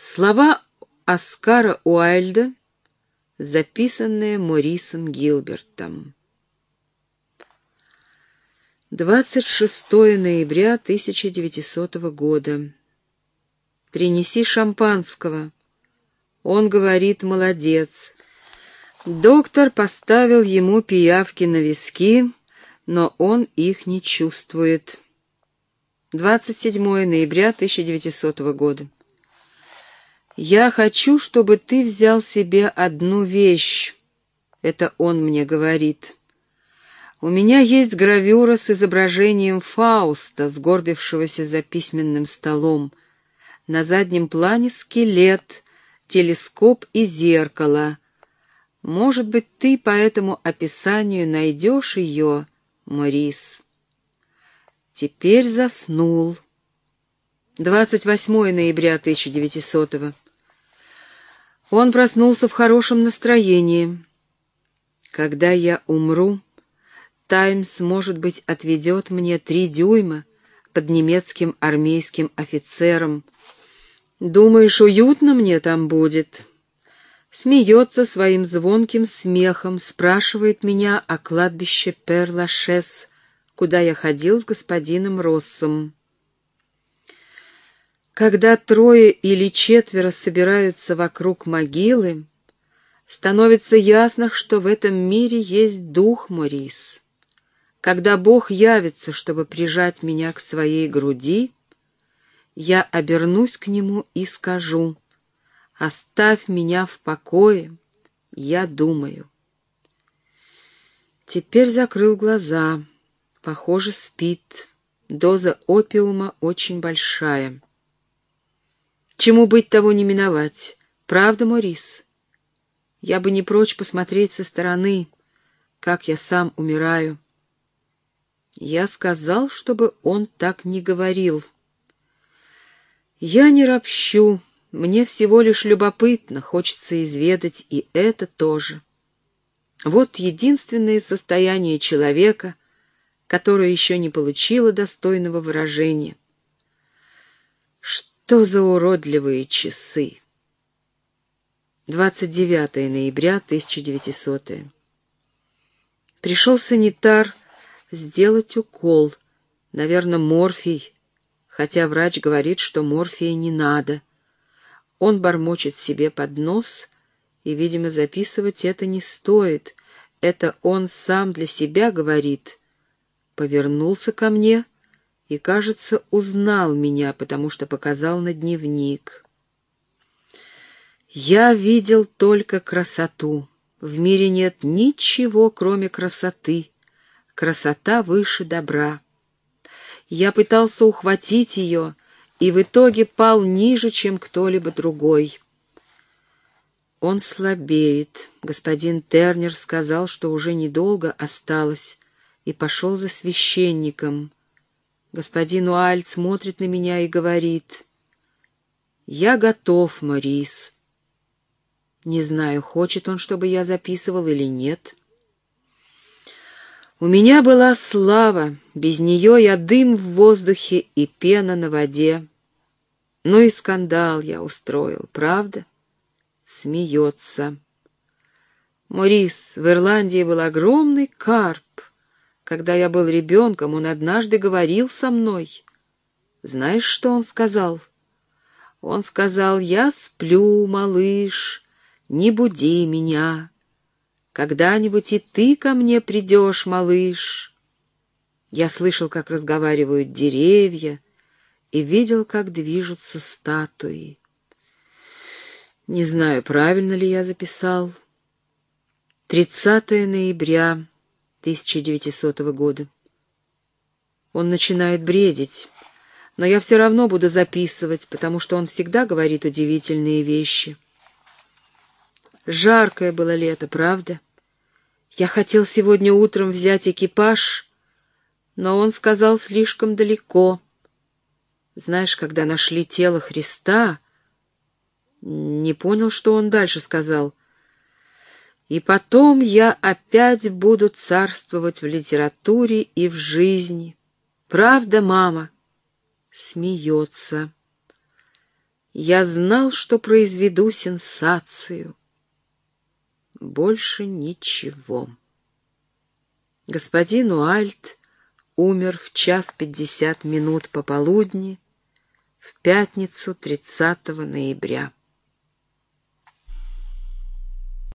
Слова Оскара Уайльда, записанные Морисом Гилбертом. 26 ноября 1900 года. «Принеси шампанского». Он говорит «молодец». Доктор поставил ему пиявки на виски, но он их не чувствует. 27 ноября 1900 года. «Я хочу, чтобы ты взял себе одну вещь», — это он мне говорит. «У меня есть гравюра с изображением Фауста, сгорбившегося за письменным столом. На заднем плане скелет, телескоп и зеркало. Может быть, ты по этому описанию найдешь ее, Морис». Теперь заснул. 28 ноября 1900 -го. Он проснулся в хорошем настроении. Когда я умру, «Таймс», может быть, отведет мне три дюйма под немецким армейским офицером. Думаешь, уютно мне там будет?» Смеется своим звонким смехом, спрашивает меня о кладбище Перлашес, куда я ходил с господином Россом. Когда трое или четверо собираются вокруг могилы, становится ясно, что в этом мире есть дух Морис. Когда Бог явится, чтобы прижать меня к своей груди, я обернусь к Нему и скажу, «Оставь меня в покое, я думаю». Теперь закрыл глаза, похоже, спит. Доза опиума очень большая. Чему быть, того не миновать. Правда, Морис? Я бы не прочь посмотреть со стороны, как я сам умираю. Я сказал, чтобы он так не говорил. Я не ропщу, мне всего лишь любопытно, хочется изведать и это тоже. Вот единственное состояние человека, которое еще не получило достойного выражения. Что за уродливые часы? 29 ноября 1900 Пришел санитар сделать укол, наверное, морфий, хотя врач говорит, что морфия не надо. Он бормочет себе под нос, и, видимо, записывать это не стоит. Это он сам для себя говорит. Повернулся ко мне — и, кажется, узнал меня, потому что показал на дневник. Я видел только красоту. В мире нет ничего, кроме красоты. Красота выше добра. Я пытался ухватить ее, и в итоге пал ниже, чем кто-либо другой. Он слабеет. Господин Тернер сказал, что уже недолго осталось, и пошел за священником. Господин Уальд смотрит на меня и говорит, «Я готов, Морис». Не знаю, хочет он, чтобы я записывал или нет. У меня была слава, без нее я дым в воздухе и пена на воде. Ну и скандал я устроил, правда? Смеется. Морис, в Ирландии был огромный карп. Когда я был ребенком, он однажды говорил со мной. Знаешь, что он сказал? Он сказал, я сплю, малыш, не буди меня. Когда-нибудь и ты ко мне придешь, малыш. Я слышал, как разговаривают деревья, и видел, как движутся статуи. Не знаю, правильно ли я записал. 30 ноября 1900 года. Он начинает бредить, но я все равно буду записывать, потому что он всегда говорит удивительные вещи. Жаркое было лето, правда? Я хотел сегодня утром взять экипаж, но он сказал слишком далеко. Знаешь, когда нашли тело Христа, не понял, что он дальше сказал. И потом я опять буду царствовать в литературе и в жизни. Правда, мама? Смеется. Я знал, что произведу сенсацию. Больше ничего. Господин Уальт умер в час пятьдесят минут пополудни в пятницу 30 ноября.